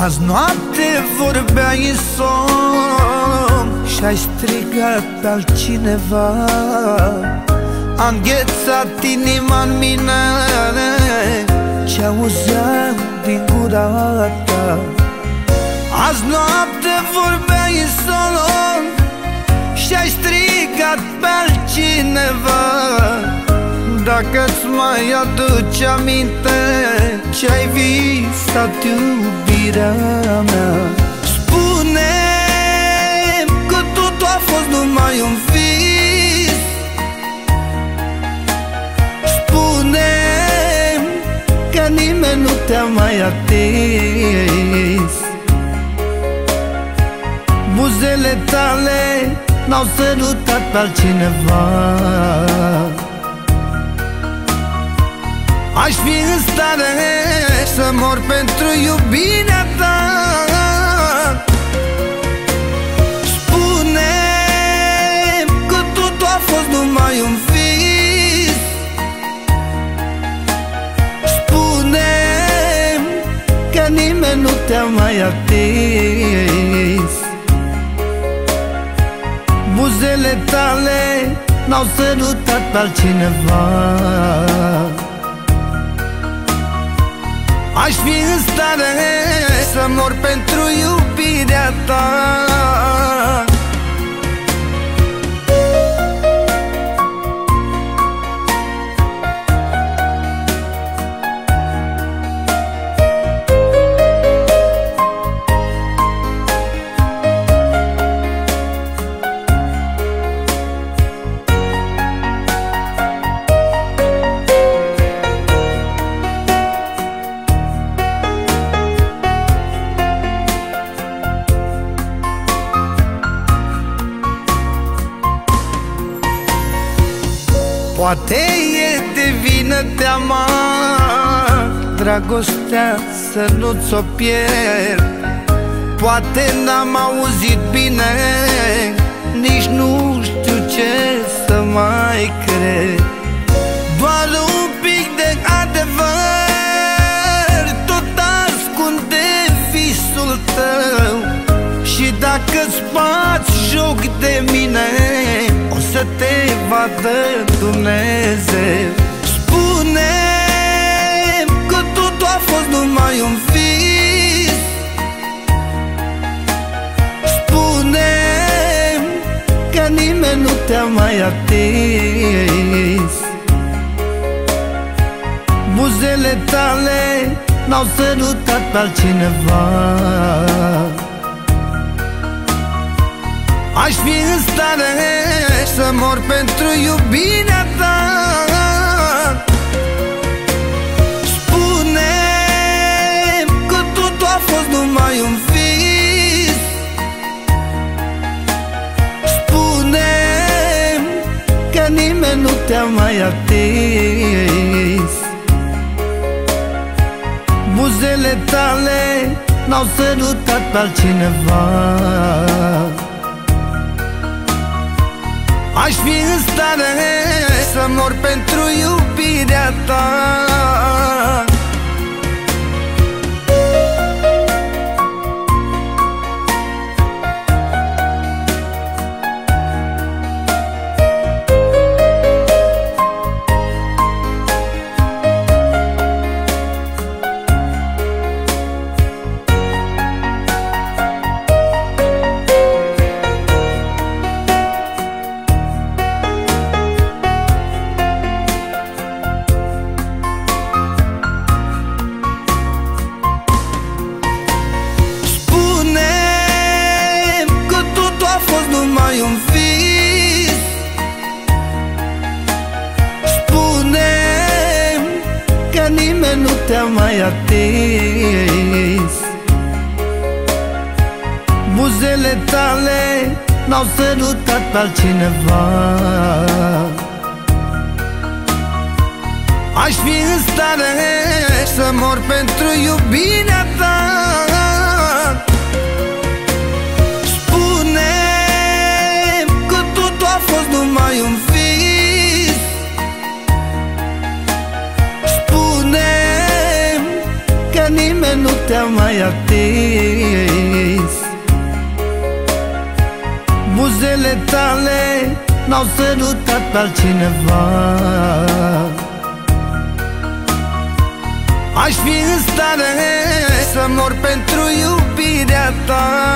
Azi noapte vorbeai somn Și-ai strigat pe altcineva. Am ghețat inima în mine Ce auzeam din gura ta. Azi noapte vorbeai somn Și-ai strigat pe altcineva Dacă-ți mai aduce aminte Ce-ai visat iubirea mea spune că totul a fost numai un vis. Spune că nimeni nu te-a mai atins. Buzele tale n-au sărutat pe altcineva Aș fi în stare să mor pentru iubirea ta. Spune că totul a fost numai un vis. Spune că nimeni nu te-a mai atins. Buzele tale n-au sărutat pe altcineva Aș fi în stare să mor pentru iubirea ta Poate e de vină teama Dragostea să nu-ți o pierd. Poate n-am auzit bine Nici nu știu ce să mai cred. Doar un pic de adevăr Tot ascunde visul tău. Și dacă-ți bați joc de mine să te vadă Dumnezeu. Spune că totul a fost numai un vis. Spune că nimeni nu te-a mai atins. Buzele tale n-au sărutat pe altcineva Aș fi în stare să mor pentru iubirea ta. Spune că totul a fost numai un vis. Spune că nimeni nu te-a mai atins. Buzele tale n-au sărutat pe altcineva Aș fi în stare să mor pentru iubirea ta nimeni nu te-a mai atins. Buzele tale n-au sărutat pe altcineva. Aș fi în stare să mor pentru iubirea ta. Numai un mai atins. Buzele tale n-au sărutat pe altcineva. Aș fi în stare să mor pentru iubirea ta